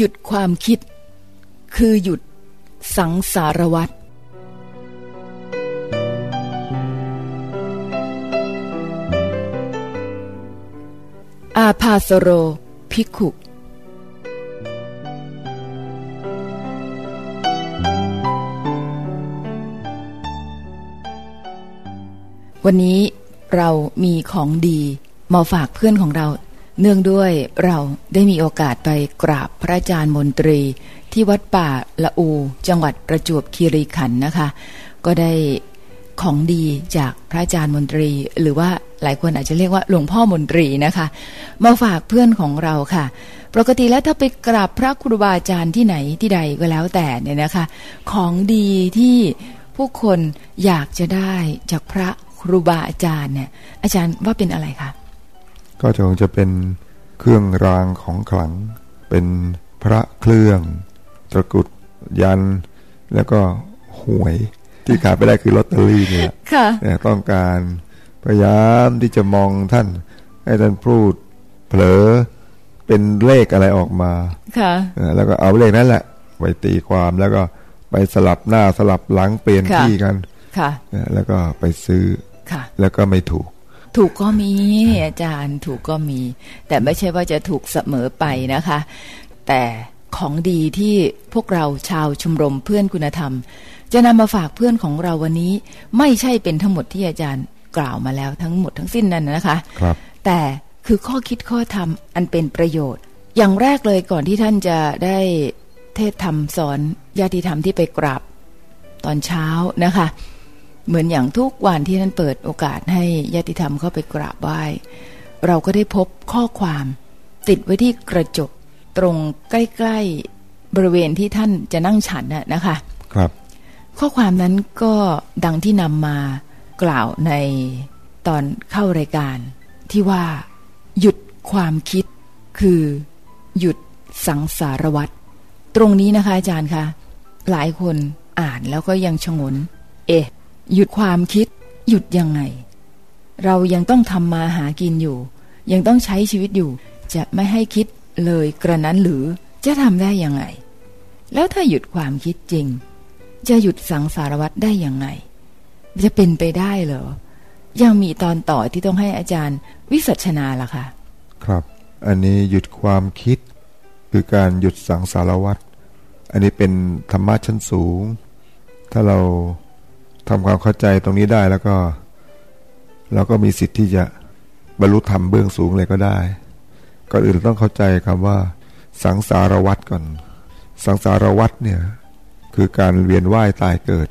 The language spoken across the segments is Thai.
หยุดความคิด คือหยุดสังสารวัตร อาพาสโร ภิกขุวันนี้เรามีของดีมาฝากเพื่อนของเรา เนื่องด้วยเราได้มีโอกาสไปกราบพระอาจารย์มนตรี ที่วัดป่าละอู จังหวัดประจวบคีรีขันธ์นะคะ ก็ได้ของดีจากพระอาจารย์มนตรี หรือว่า หลายคนอาจจะเรียกว่าหลวงพ่อมนตรีนะคะ มาฝากเพื่อนของเราค่ะ ปกติแล้วถ้าไปกราบพระครูบาอาจารย์ที่ไหนที่ใดก็แล้วแต่เนี่ยนะคะ ของดีที่ผู้คนอยากจะได้จากพระครูบาอาจารย์เนี่ย อาจารย์ว่าเป็นอะไรคะก็คงจะเป็นเครื่องรางของขลัง เป็นพระเครื่องตะกรุดยัน แล้วก็หวยที่ขาดไปได้คือลอตเตอรี่เนี่ยค่ะแต่ต้องการ พยายามที่จะมองท่าน ให้ท่านพูดเผลอเป็นเลขอะไรออกมาค่ะเออแล้วก็เอาเลขนั้นแหละไปตีความแล้วก็ไปสลับหน้าสลับหลังเปลี่ยนค่ะที่กันค่ะเออแล้วก็ไปซื้อค่ะ แล้วก็ไม่ถูก ถูกก็มีอาจารย์ถูกก็มี แต่ไม่ใช่ว่าจะถูกเสมอไปนะคะ แต่ของดีที่พวกเราชาวชมรมเพื่อนคุณธรรม จะนำมาฝากเพื่อนของเราวันนี้ ไม่ใช่เป็นทั้งหมดที่อาจารย์ กล่าวมาแล้วทั้งหมดทั้งสิ้นนั่นนะคะครับแต่คือข้อคิดข้อธรรมอันเป็นประโยชน์ อย่างแรกเลยก่อนที่ท่านจะได้เทศธรรมสอนญาติธรรมที่ไปกราบตอนเช้านะคะ เหมือนอย่างทุกวันที่ท่านเปิดโอกาสให้ญาติธรรมเข้าไปกราบไหว้เราก็ได้พบข้อความ ติดไว้ที่กระจกตรงใกล้ ๆบริเวณที่ท่านจะนั่งฉันน่ะนะคะ ครับ ข้อความนั้นก็ดังที่นำมา กล่าวในตอนเข้ารายการ ที่ว่า หยุดความคิด คือ หยุดสังสารวัตรตรงนี้นะคะอาจารย์คะหลายคนอ่านแล้วก็ยังชงน เอ๊ะหยุดความคิด หยุดยังไง เรายังต้องทำมาหากินอยู่ ยังต้องใช้ชีวิตอยู่ จะไม่ให้คิดเลยกระนั้นหรือจะทำได้ยังไง แล้วถ้าหยุดความคิดจริง จะหยุดสังสารวัตรได้ยังไง จะเป็นไปได้เหรอ ยังมีตอนต่อที่ต้องให้อาจารย์วิสัชนาล่ะคะครับ อันนี้หยุดความคิด คือการหยุดสังสารวัตรอันนี้เป็นธรรมะชั้นสูง ถ้าเราทำความเข้าใจตรงนี้ได้แล้วก็ เราก็มีสิทธิ์ที่จะบรรลุธรรมเบื้องสูงเลยก็ได้ก่อนอื่นเราต้องเข้าใจคำว่า สังสารวัตรก่อน สังสารวัตรเนี่ย คือการเวียนว่ายตายเกิด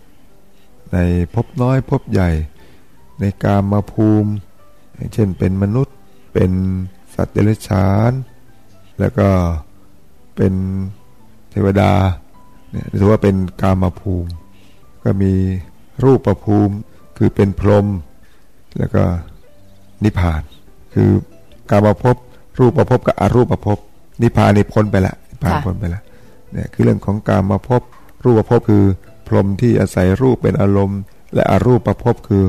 ในภพน้อยภพใหญ่ ในกามมาภูมิอย่างเช่นเป็นมนุษย์เป็นสัตว์เดรัจฉาน แล้วก็เป็นเทวดาเนี่ยถือว่าเป็นกามาภูมิ ก็มีรูปประภูมิคือเป็นพรหมแล้วก็นิพพาน คือกามาภพรูปประภพกับอรูปประภพนิพพานนี่พ้นไปละนิพพานค่ะพ้นไปละเนี่ยคือเรื่องของกามาภพรูปประภพคือ พรหมที่อาศัยรูปเป็นอารมณ์ และอรูปประภพคือ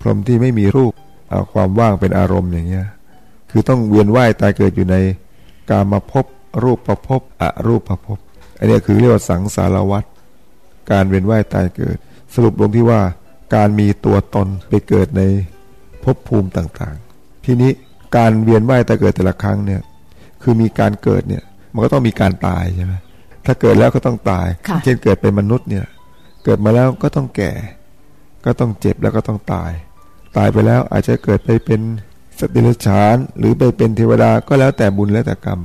พรหมที่ไม่มีรูปเอาความว่างเป็นอารมณ์อย่างเงี้ยคือต้องเวียนว่ายตายเกิดอยู่ในกามาภพรูปประภพอรูปประภพอันเนี้ยคือเรียกว่าสังสารวัฏการเวียนว่ายตายเกิด สรุปลงที่ว่าการมีตัวตนไปเกิดในภพภูมิต่างๆ ทีนี้การเวียนว่ายตายเกิดแต่ละครั้งเนี่ยคือมีการเกิดเนี่ยมันก็ต้องมีการตายใช่ไหมถ้าเกิดแล้วก็ต้องตายค่ะเช่นเกิดเป็นมนุษย์เนี่ย เกิดมาแล้วก็ต้องแก่ ก็ต้องเจ็บแล้วก็ต้องตาย ตายไปแล้วอาจจะเกิดไปเป็นสัตว์เดรัจฉานหรือไปเป็นเทวดาก็แล้วแต่บุญแล้วแต่กรรม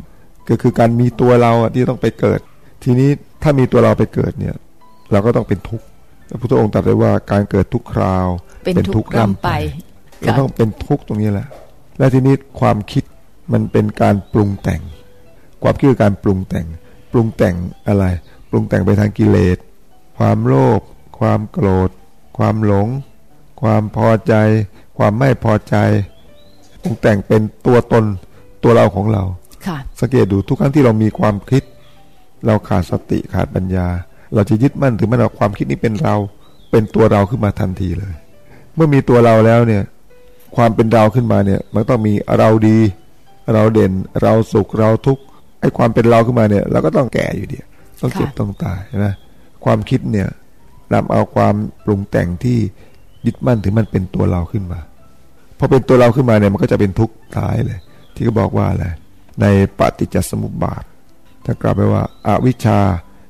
ก็คือการมีตัวเราอะที่ต้องไปเกิด ทีนี้ถ้ามีตัวเราไปเกิดเนี่ย เราก็ต้องเป็นทุกข์พระพุทธองค์ตรัสไว้ว่าการเกิดทุกคราว เป็นทุกข์ร่ำไปเราค่ะต้องเป็นทุกข์ตรงนี้แหละ และทีนี้ความคิดมันเป็นการปรุงแต่ง ความคิดคือการปรุงแต่ง ปรุงแต่งอะไร ปรุงแต่งไปทางกิเลส ความโลภความโกรธคความหลง ความพอใจ ความไม่พอใจปรุงแต่งเป็นตัวตนตัวเราของเราค่ะสังเกตดูทุกครั้งที่เรามีความคิด เราขาดสติขาดปัญญา เราจะยึดมั่นถือมั่นว่าความคิดนี้เป็นเรา เป็นตัวเราขึ้นมาทันทีเลย เมื่อมีตัวเราแล้วเนี่ย ความเป็นเราขึ้นมาเนี่ย มันต้องมีเราดี เราเด่น เราสุขเราทุกข์ไอ้ความเป็นเราขึ้นมาเนี่ย เราก็ต้องแก่อยู่ดีต้องเจ็บค่ะต้องตายใช่ไหม ความคิดเนี่ยนำเอาความปรุงแต่งที่ยึดมั่นถือมันเป็นตัวเราขึ้นมาพอเป็นตัวเราขึ้นมาเนี่ยมันก็จะเป็นทุกข์ท้ายเลย ที่เขาบอกว่าอะไรในปฏิจจสมุปบาทถ้ากล่าวไปว่าอาวิชชา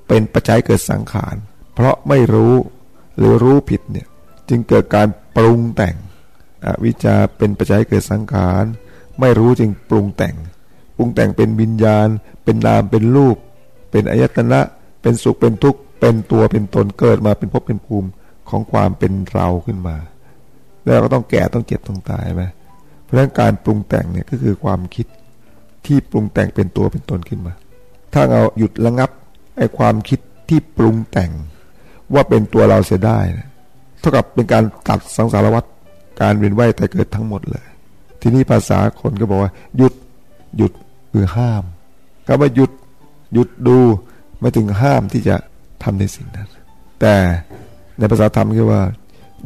เป็นปัจจัยเกิดสังขาร เพราะไม่รู้หรือรู้ผิดเนี่ยจึงเกิดการปรุงแต่งอวิชชาเป็นปัจจัยเกิดสังขาร ไม่รู้จึงปรุงแต่ง ปรุงแต่งเป็นวิญญาณ เป็นนามเป็นรูป เป็นอายตนะ เป็นสุขเป็นทุกข์ เป็นตัวเป็นตนเกิดมาเป็นภพเป็นภูมิของความเป็นเราขึ้นมา แล้วก็ต้องแก่ต้องเจ็บต้องตายไหมเพราะฉะนั้นการปรุงแต่งเนี่ยก็คือความคิดที่ปรุงแต่งเป็นตัวเป็นตนขึ้นมา ถ้าเราหยุดระงับไอ้ความคิดที่ปรุงแต่งว่าเป็นตัวเราเสียได้นะเท่ากับเป็นการตัดสังสารวัฏการเวียนว่ายแต่เกิดทั้งหมดเลย ทีนี้ภาษาคนก็บอกว่า หยุดหยุดคือห้ามคำว่าหยุดหยุดดูไม่ถึงห้ามที่จะ ทำในสิ่งนั้น แต่ในภาษาธรรมคือว่า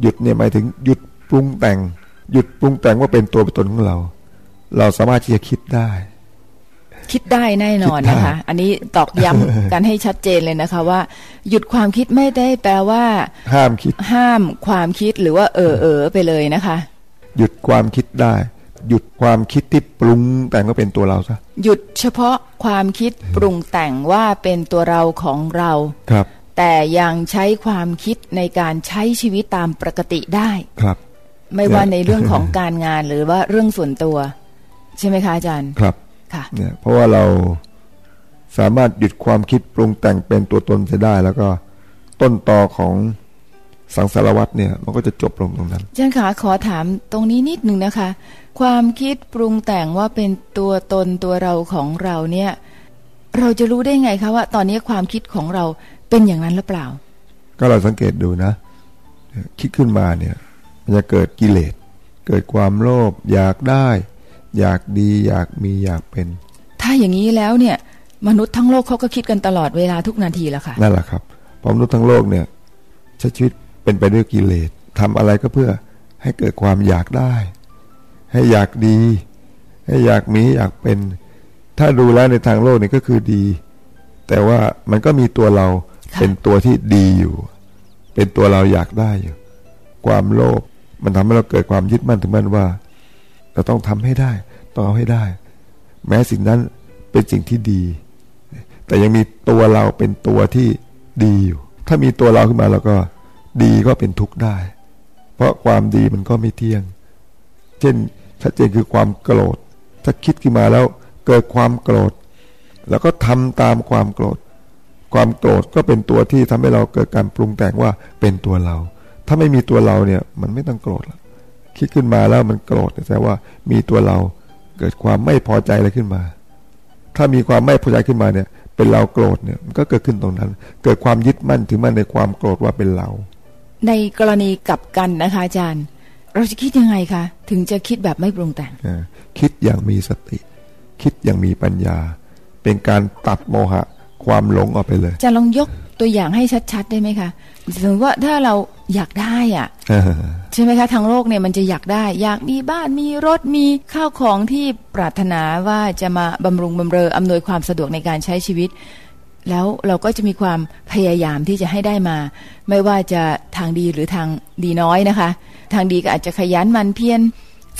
หยุดเนี่ยหมายถึงหยุดปรุงแต่ง หยุดปรุงแต่งว่าเป็นตัวเป็นตนของเรา เราสามารถที่จะคิดได้ คิดได้แน่นอนคิดได้นะคะ อันนี้ตอกย้ำกันให้ชัดเจนเลยนะคะ ว่า หยุดความคิดไม่ได้แปลว่า ห้ามคิด ห้ามความคิดหรือว่า เออเออไปเลยนะคะ หยุดความคิดได้ หยุดความคิดที่ปรุงแต่งว่าเป็นตัวเราซะหยุดเฉพาะความคิดปรุงแต่งว่าเป็นตัวเราของเราครับ แต่ยังใช้ความคิดในการใช้ชีวิตตามปกติได้ครับ ไม่ว่าเนี่ยในเรื่องของการงานหรือว่าเรื่องส่วนตัว ใช่ไหมคะอาจารย์ครับค่ะเนี่ยเพราะว่าเราสามารถหยุดความคิดปรุงแต่งเป็นตัวตนเสียได้ แล้วก็ต้นตอของ สังสารวัตรเนี่ยมันก็จะจบลงตรงนั้นอาจารย์คะขอถามตรงนี้นิดหนึ่งนะคะ ความคิดปรุงแต่งว่าเป็นตัวตนตัวเราของเราเนี่ย เราจะรู้ได้ไงคะว่า ตอนนี้ความคิดของเราเป็นอย่างนั้นหรือเปล่า ก็เราสังเกตดูนะ คิดขึ้นมาเนี่ยมันจะเกิดกิเลส เกิดความโลภอยากได้ อยากดีอยากมีอยากเป็น ถ้าอย่างนี้แล้วเนี่ย มนุษย์ทั้งโลกเขาก็คิดกันตลอดเวลาทุกนาทีแล้วค่ะนั่นแหละครับเพราะมนุษย์ทั้งโลกเนี่ยใช้ชีวิต เป็นไปด้วยกิเลสทำอะไรก็เพื่อให้เกิดความอยากได้ ให้อยากดี ให้อยากมีอยากเป็น ถ้าดูแล้วในทางโลกเนี่ยก็คือดี แต่ว่ามันก็มีตัวเราค่ะเป็นตัวที่ดีอยู่ เป็นตัวเราอยากได้อยู่ ความโลภมันทำให้เราเกิดความยึดมั่นถึงมั่นว่า เราต้องทำให้ได้ ต้องเอาให้ได้ แม้สิ่งนั้นเป็นสิ่งที่ดี แต่ยังมีตัวเราเป็นตัวที่ดีอยู่ ถ้ามีตัวเราขึ้นมาเราก็ ดีก็เป็นทุกข์ได้ เพราะความดีมันก็ไม่เที่ยง เช่นชัดเจนคือความโกรธ ถ้าคิดขึ้นมาแล้วเกิดความโกรธ แล้วก็ทำตามความโกรธ ความโกรธก็เป็นตัวที่ทำให้เราเกิดการปรุงแต่งว่าเป็นตัวเรา ถ้าไม่มีตัวเราเนี่ยมันไม่ต้องโกรธละคิดขึ้นมาแล้วมันโกรธแต่ว่ามีตัวเราเกิดความไม่พอใจอะไรขึ้นมา ถ้ามีความไม่พอใจขึ้นมาเนี่ย เป็นเราโกรธเนี่ยมันก็เกิดขึ้นตรงนั้น เกิดความยึดมั่นถือมั่นในความโกรธว่าเป็นเรา ในกรณีกลับกันนะคะอาจารย์ เราจะคิดยังไงคะ ถึงจะคิดแบบไม่ปรุงแต่งอ่าคิดอย่างมีสติ คิดอย่างมีปัญญา เป็นการตัดโมหะความหลงออกไปเลย จะลองยกตัวอย่างให้ชัดๆได้ไหมคะสมมติว่าถ้าเราอยากได้อะใช่ไหมคะทางโลกเนี่ยมันจะอยากได้ อยากมีบ้านมีรถมีข้าวของที่ปรารถนาว่าจะมาบำรุงบำเรออำนวยความสะดวกในการใช้ชีวิต แล้วเราก็จะมีความพยายามที่จะให้ได้มา ไม่ว่าจะทางดีหรือทางดีน้อยนะคะ ทางดีก็อาจจะขยันหมันเพียร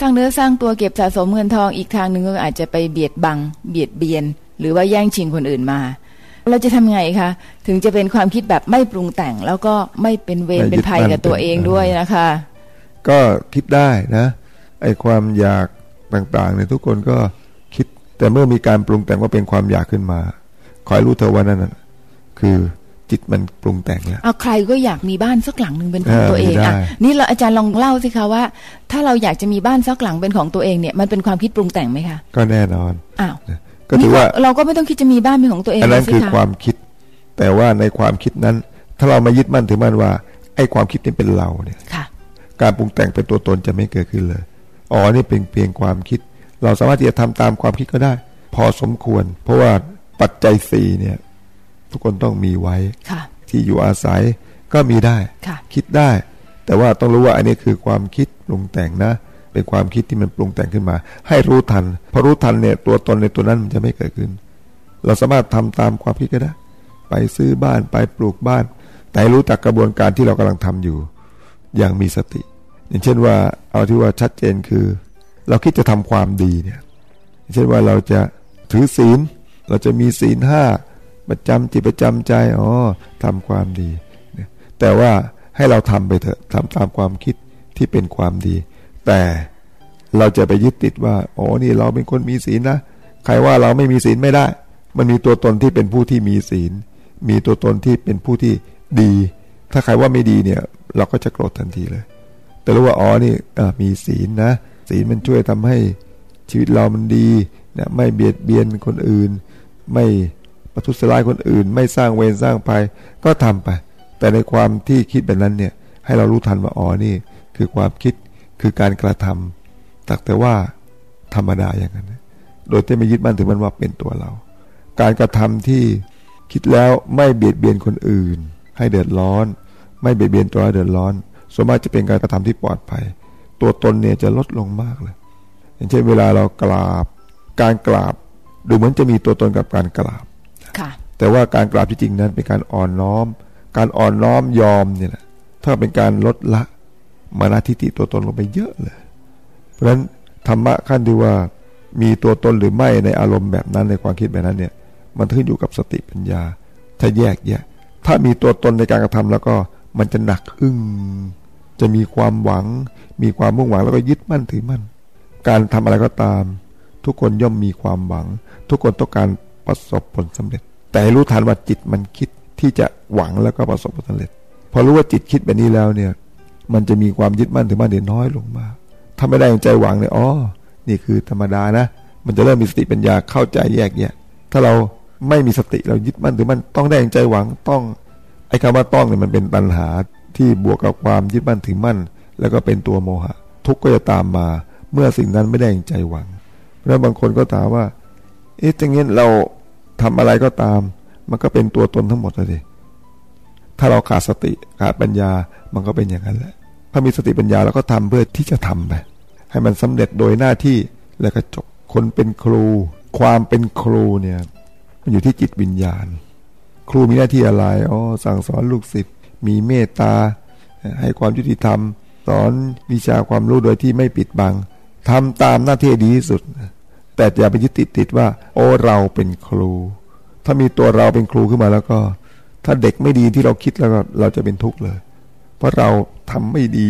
สร้างเนื้อสร้างตัวเก็บสะสมเงินทองอีกทางหนึ่งก็อาจจะไปเบียดบัง เบียดเบียน หรือว่าแย่งชิงคนอื่นมา เราจะทำไงคะถึงจะเป็นความคิดแบบไม่ปรุงแต่ง แล้วก็ไม่เป็นเวรไม่ยึดเป็นภัยกับตัวมั่นเองเป็นด้วยนะคะ ก็คิดได้นะไอ้ความอยากต่างๆเนี่ยทุกคนก็คิดแต่เมื่อมีการปรุงแต่งว่าเป็นความอยากขึ้นมา คอยรู้เธอะว่านั่นน่ะคือจิตมันปรุงแต่งแล้วเอาใครก็อยากมีบ้านสักหลังหนึ่งเป็นของเออตัวเองมีได้อะนี่เราอาจารย์ลองเล่าสิคะว่า ถ้าเราอยากจะมีบ้านสักหลังเป็นของตัวเองเนี่ยมันเป็นความคิดปรุงแต่งไหมคะก็แน่นอนอ้าวก็ถือว่านี่เราก็ไม่ต้องคิดจะมีบ้านเป็นของตัวเองอันนั้นเลยสิคือคะความคิด แต่ว่าในความคิดนั้น ถ้าเรามายึดมั่นถือมั่นว่า ไอ้ความคิดนี่เป็นเราเนี่ยค่ะการปรุงแต่งเป็นตัวตนจะไม่เกิดขึ้นเลยอ๋อนี่เป็นเพียงความคิด เราสามารถที่จะทำตามความคิดก็ได้ พอสมควร เพราะว่า ปัจจัยสี่เนี่ย ทุกคนต้องมีไว้ค่ะที่อยู่อาศัยก็มีได้ค่ะคิดได้ แต่ว่าต้องรู้ว่าอันนี้คือความคิดปรุงแต่งนะเป็นความคิดที่มันปรุงแต่งขึ้นมา ให้รู้ทันพอรู้ทันเนี่ยตัวตนในตัวนั้นมันจะไม่เกิดขึ้น เราสามารถทำตามความคิดก็ได้ ไปซื้อบ้านไปปลูกบ้าน แต่ให้รู้จักกระบวนการที่เรากำลังทำอยู่ อย่างมีสติ อย่างเช่นว่าเอาที่ว่าชัดเจนคือ เราคิดจะทำความดีเนี่ยอย่างเช่นว่าเราจะถือศีล เราจะมีศีลห้าประจำจิตประจำใจอ๋อทำความดี แต่ว่าให้เราทำไปเถอะทำตามความคิดที่เป็นความดี แต่เราจะไปยึดติดว่าอ๋อนี่เราเป็นคนมีศีลนะใครว่าเราไม่มีศีลไม่ได้ มันมีตัวตนที่เป็นผู้ที่มีศีล มีตัวตนที่เป็นผู้ที่ดี ถ้าใครว่าไม่ดีเนี่ย เราก็จะโกรธทันทีเลย แต่รู้ว่าอ๋อนี่มีศีลนะศีลมันช่วยทำให้ชีวิตเรามันดีนะไม่เบียดเบียนคนอื่น ไม่ประทุษร้ายคนอื่น ไม่สร้างเวรสร้างภัยก็ทำไป แต่ในความที่คิดแบบนั้นเนี่ยให้เรารู้ทันว่าอ๋อนี่ คือความคิดคือการกระทำตักแต่ว่าธรรมดาอย่างนั้นโดยที่ไม่ยึดมั่นถึงมันว่าเป็นตัวเรา การกระทำที่คิดแล้วไม่เบียดเบียนคนอื่น ให้เดือดร้อน ไม่เบียดเบียนตัวเราเดือดร้อนส่วนมากจะเป็นการกระทำที่ปลอดภัย ตัวตนเนี่ยจะลดลงมากเลย อย่างเช่นเวลาเรากราบ การกราบ ดูเหมือนจะมีตัวตนกับการกราบค่ะแต่ว่าการกราบที่จริงนั้นเป็นการอ่อนน้อม การอ่อนน้อมยอมเนี่ยนะถ้าเป็นการลดละมานาทิฏฐิตัวตนลงไปเยอะเลย เพราะฉะนั้นธรรมะขั้นที่ว่ามีตัวตนหรือไม่ในอารมณ์แบบนั้นในความคิดแบบนั้นเนี่ย มันขึ้นอยู่กับสติปัญญา ถ้าแยกแยะถ้ามีตัวตนในการกระทำแล้วก็มันจะหนักอึ้งจะมีความหวัง มีความมุ่งหวังแล้วก็ยึดมั่นถือมั่น การทำอะไรก็ตาม ทุกคนย่อมมีความหวัง ทุกคนต้องการประสบผลสำเร็จ แต่รู้ทันว่าจิตมันคิดที่จะหวังแล้วก็ประสบผลสำเร็จ พอรู้ว่าจิตคิดแบบนี้แล้วเนี่ย มันจะมีความยึดมั่นถือมั่นเดี๋ยน้อยลงมากถ้าไม่ได้อย่างใจหวังเนี่ยอ๋อนี่คือธรรมดานะ มันจะเริ่มมีสติปัญญาเข้าใจแยกแยะถ้าเราไม่มีสติเรายึดมั่นถือมั่นต้องได้อย่างใจหวังต้องไอ้คำว่าต้องเนี่ยมันเป็นปัญหาที่บวกกับความยึดมั่นถือมั่น แล้วก็เป็นตัวโมหะ ทุกข์ก็จะตามมา เมื่อสิ่งนั้นไม่ได้อย่างใจหวัง แล้วบางคนก็ถามว่า เอ๊ะจังงี้เราทำอะไรก็ตาม มันก็เป็นตัวตนทั้งหมดเลยถ้าเราขาดสติขาดปัญญามันก็เป็นอย่างนั้นแหละ ถ้ามีสติปัญญาเราก็ทำเพื่อที่จะทำไปให้มันสำเร็จโดยหน้าที่แล้วก็จบคนเป็นครู ความเป็นครูเนี่ยมันอยู่ที่จิตวิญญาณ ครูมีหน้าที่อะไรอ๋อสั่งสอนลูกศิษย์มีเมตตา ให้ความยุติธรรม สอนวิชาความรู้โดยที่ไม่ปิดบังทำตามหน้าที่ดีที่สุด แต่อย่าไปยึดติดติดว่า โอ้เราเป็นครู ถ้ามีตัวเราเป็นครูขึ้นมาแล้วก็ ถ้าเด็กไม่ดีที่เราคิดแล้วก็เราจะเป็นทุกข์เลย เพราะเราทำไม่ดี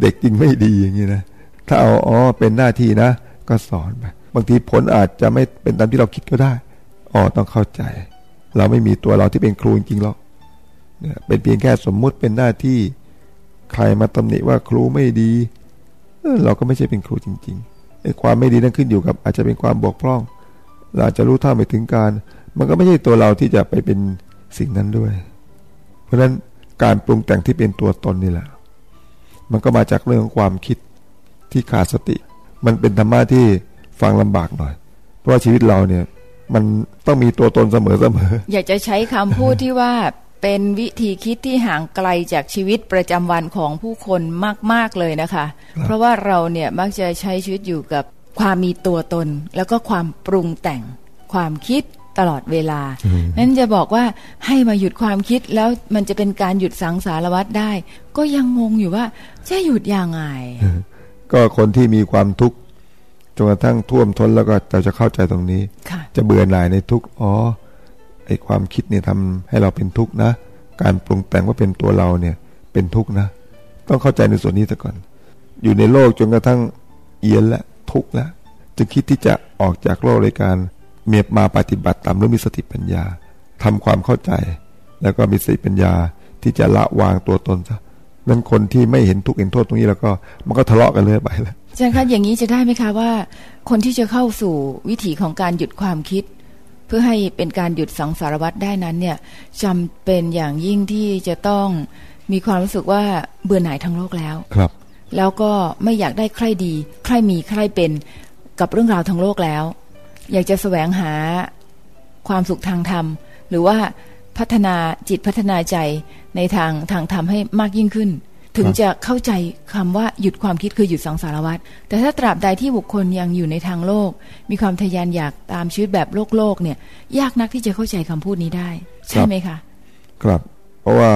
เด็กจริงไม่ดีอย่างนี้นะถ้าเอาอ๋อเป็นหน้าที่นะ ก็สอนไปบางทีผลอาจจะไม่เป็นตามที่เราคิดก็ได้อ๋อต้องเข้าใจ เราไม่มีตัวเราที่เป็นครูจริงๆหรอกเนี่ยเป็นเพียงแค่สมมุติเป็นหน้าที่ ใครมาตำหนิว่าครูไม่ดี เราก็ไม่ใช่เป็นครูจริง ๆ ความไม่ดีนั่นขึ้นอยู่กับ อาจจะเป็นความบกพร่องเราอาจจะรู้เท่าไม่ถึงการ มันก็ไม่ใช่ตัวเราที่จะไปเป็นสิ่งนั้นด้วย เพราะฉะนั้นการปรุงแต่งที่เป็นตัวตนนี่แหละ มันก็มาจากเรื่องของความคิดที่ขาดสติ มันเป็นธรรมะที่ฟังลำบากหน่อย เพราะว่าชีวิตเราเนี่ย มันต้องมีตัวตนเสมอเสมอ อยากจะใช้คำพูดที่ว่า เป็นวิธีคิดที่ห่างไกลจากชีวิตประจำวันของผู้คนมาก ๆ เลยนะคะ เพราะว่าเราเนี่ยมักจะใช้ชีวิตอยู่กับความมีตัวตน แล้วก็ความปรุงแต่งความคิดตลอดเวลา นั้นจะบอกว่าให้มาหยุดความคิดแล้วมันจะเป็นการหยุดสังสารวัตรได้ ก็ยังงงอยู่ว่าจะหยุดยังไง ก็คนที่มีความทุกข์จนกระทั่งท่วมท้นแล้วก็เราจะเข้าใจตรงนี้ค่ะจะเบื่อหน่ายในทุกข์อ๋อ ไอ้ความคิดเนี่ยทำให้เราเป็นทุกข์นะ การปรุงแต่งว่าเป็นตัวเราเนี่ยเป็นทุกข์นะ ต้องเข้าใจในส่วนนี้ซะก่อน อยู่ในโลกจนกระทั่งเอียนและทุกข์แล้วจะคิดที่จะออกจากโลกในการเมียบมาปฏิบัติตามหรือมีสติปัญญาทำความเข้าใจ แล้วก็มีสติปัญญาที่จะละวางตัวตนซะนั้นคนที่ไม่เห็นทุกข์เห็นโทษตรงนี้แล้วก็มันก็ทะเลาะกันเลยไปแล้วอาจารย์คะอย่างนี้จะได้ไหมคะว่า คนที่จะเข้าสู่วิถีของการหยุดความคิด เพื่อให้เป็นการหยุดสังสารวัตรได้นั้นเนี่ยจำเป็นอย่างยิ่งที่จะต้องมีความรู้สึกว่าเบื่อหน่ายทั้งโลกแล้วครับ แล้วก็ไม่อยากได้ใครดี ใครมีใครเป็นกับเรื่องราวทั้งโลกแล้ว อยากจะแสวงหาความสุขทางธรรม หรือว่าพัฒนาจิตพัฒนาใจในทางทางธรรมให้มากยิ่งขึ้น ถึงจะเข้าใจคำว่าหยุดความคิดคือหยุดสังสารวัฏแต่ถ้าตราบใดที่บุคคลยังอยู่ในทางโลก มีความทะยานอยากตามชีวิตแบบโลกโลกเนี่ย ยากนักที่จะเข้าใจคำพูดนี้ได้ ใช่ไหมคะ ครับ เพราะว่า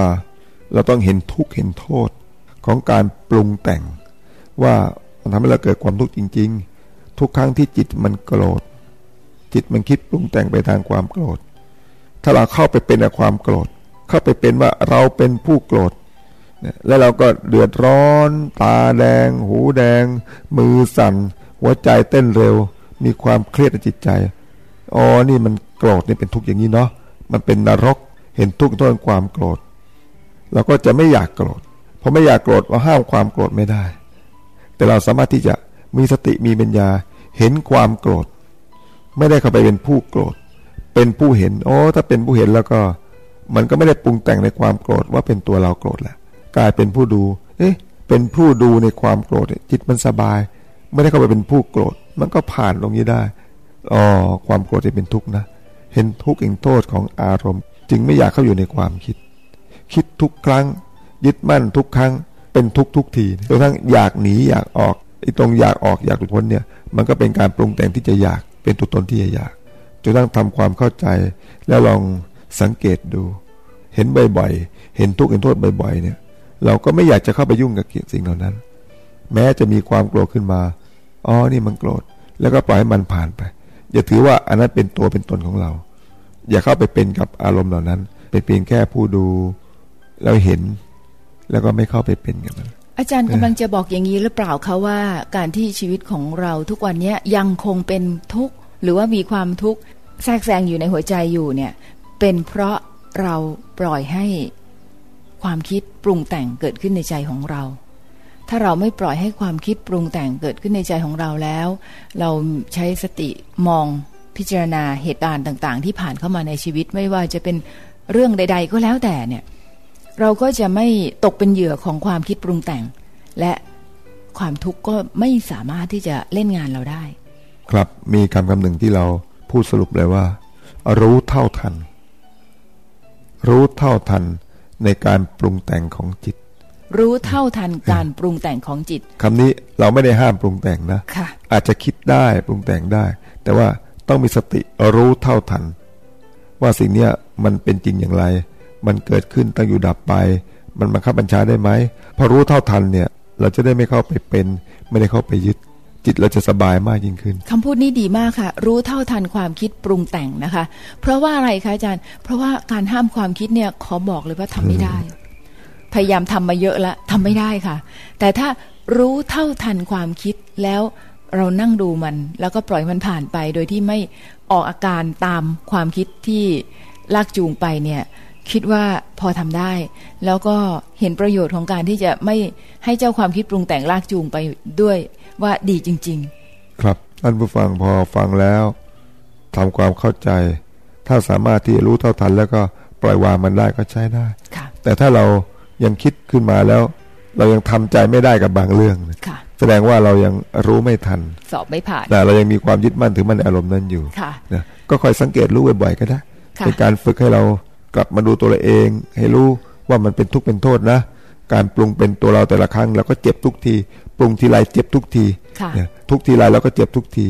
เราต้องเห็นทุกข์เห็นโทษของการปรุงแต่ง ว่ามันทำให้เราเกิดความทุกข์จริง ๆ ทุกครั้งที่จิตมันโกรธ จิตมันคิดปรุงแต่งไปทางความโกรธ ถ้าเราเข้าไปเป็นกับความโกรธ เข้าไปเป็นว่าเราเป็นผู้โกรธ แล้วเราก็เดือดร้อน ตาแดง หูแดง มือสั่น หัวใจเต้นเร็ว มีความเครียดในจิตใจ อ๋อ นี่มันโกรธนี่เป็นทุกข์อย่างนี้เนาะ มันเป็นนรก เห็นทุกข์ต้นความโกรธ เราก็จะไม่อยากโกรธ เพราะไม่อยากโกรธเราห้ามความโกรธไม่ได้ แต่เราสามารถที่จะมีสติมีปัญญา เห็นความโกรธ ไม่ได้เข้าไปเป็นผู้โกรธ เป็นผู้เห็น โอ้ ถ้าเป็นผู้เห็นแล้วก็ มันก็ไม่ได้ปรุงแต่งในความโกรธว่าเป็นตัวเราโกรธแหละ กลายเป็นผู้ดู เอ๊ะ เป็นผู้ดูในความโกรธจิตมันสบาย ไม่ได้เข้าไปเป็นผู้โกรธ มันก็ผ่านตรงนี้ได้อ๋อความโกรธจะเป็นทุกข์นะ เห็นทุกข์เองโทษของอารมณ์ จึงไม่อยากเข้าอยู่ในความคิด คิดทุกครั้ง ยึดมั่นทุกครั้ง เป็นทุกทุกทีจนทั้งอยากหนีอยากออกไอ้ตรงอยากออกอยากหลุดพ้นเนี่ย มันก็เป็นการปรุงแต่งที่จะอยากเป็นตัวตนที่จะอยากจนทั้งทำความเข้าใจ แล้วลองสังเกตดู เห็นบ่อยๆ เห็นทุกข์เห็นโทษบ่อยๆเนี่ย เราก็ไม่อยากจะเข้าไปยุ่งกับสิ่งเหล่านั้น แม้จะมีความโกรธขึ้นมาอ๋อนี่มันโกรธ แล้วก็ปล่อยให้มันผ่านไป อย่าถือว่าอันนั้นเป็นตัวเป็นตนของเรา อย่าเข้าไปเป็นกับอารมณ์เหล่านั้น เป็นเพียงแค่ผู้ดูแล้วเห็น แล้วก็ไม่เข้าไปเป็นกับมันอาจารย์กำลังจะบอกอย่างนี้หรือเปล่าคะว่า การที่ชีวิตของเราทุกวันเนี้ยยังคงเป็นทุกข์หรือว่ามีความทุกข์แทรกแซงอยู่ในหัวใจอยู่เนี่ย เป็นเพราะเราปล่อยให้ ความคิดปรุงแต่งเกิดขึ้นในใจของเรา ถ้าเราไม่ปล่อยให้ความคิดปรุงแต่งเกิดขึ้นในใจของเราแล้ว เราใช้สติมองพิจารณาเหตุการณ์ต่าง ๆ ที่ผ่านเข้ามาในชีวิตไม่ว่าจะเป็นเรื่องใด ๆ ก็แล้วแต่เนี่ยเราก็จะไม่ตกเป็นเหยื่อของความคิดปรุงแต่ง และความทุกข์ก็ไม่สามารถที่จะเล่นงานเราได้ ครับมีคำคำหนึ่งที่เราพูดสรุปเลยว่า รู้เท่าทัน รู้เท่าทัน ในการปรุงแต่งของจิต รู้เท่าทันการปรุงแต่งของจิตคำนี้เราไม่ได้ห้ามปรุงแต่งนะค่ะอาจจะคิดได้ปรุงแต่งได้ แต่ว่าต้องมีสติรู้เท่าทัน ว่าสิ่งเนี้ยมันเป็นจริงอย่างไร มันเกิดขึ้นตั้งอยู่ดับไป มันบังคับบัญชาได้ไหมพอรู้เท่าทันเนี่ย เราจะได้ไม่เข้าไปเป็น ไม่ได้เข้าไปยึด จิตเราจะสบายมากยิ่งขึ้นคำพูดนี้ดีมากค่ะ รู้เท่าทันความคิดปรุงแต่งนะคะ เพราะว่าอะไรคะอาจารย์ เพราะว่าการห้ามความคิดเนี่ยขอบอกเลยว่าทำไม่ได้ พยายามทำมาเยอะแล้วทำไม่ได้ค่ะ แต่ถ้ารู้เท่าทันความคิดแล้วเรานั่งดูมัน แล้วก็ปล่อยมันผ่านไป โดยที่ไม่ออกอาการตามความคิดที่ลากจูงไปเนี่ยคิดว่าพอทำได้ แล้วก็เห็นประโยชน์ของการที่จะไม่ให้เจ้าความคิดปรุงแต่งลากจูงไปด้วย ว่าดีจริง ๆ ครับท่านผู้ฟังพอฟังแล้วทำความเข้าใจ ถ้าสามารถที่จะรู้เท่าทัน แล้วก็ปล่อยวางมันได้ก็ใช้ได้ค่ะแต่ถ้าเรายังคิดขึ้นมาแล้ว เรายังทำใจไม่ได้กับบางเรื่องเนี่ยค่ะแสดงว่าเรายังรู้ไม่ทัน สอบไม่ผ่านแต่เรายังมีความยึดมั่นถือมั่นในอารมณ์นั้นอยู่ค่ะนะก็คอยสังเกตรู้บ่อยๆก็ได้ค่ะเป็นการฝึกให้เรากลับมาดูตัวเราเอง ให้รู้ว่ามันเป็นทุกข์เป็นโทษนะ การปรุงเป็นตัวเราแต่ละครั้งเราก็เจ็บทุกที ปรุงทีไรเจ็บทุกทีค่ะเนี่ยทุกทีไรเราก็เจ็บทุกที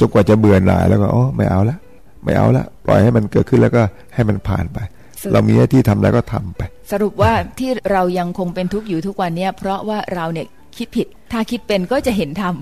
จนกว่าจะเบื่อหน่ายแล้วก็อ๋อไม่เอาละไม่เอาละปล่อยให้มันเกิดขึ้นแล้วก็ให้มันผ่านไปสรุปเรามีหน้าที่ทำแล้วก็ทำไป สรุปว่าที่เรายังคงเป็นทุกข์อยู่ทุกวันเนี้ยเพราะว่าเราเนี่ยคิดผิด ถ้าคิดเป็นก็จะเห็นธรรม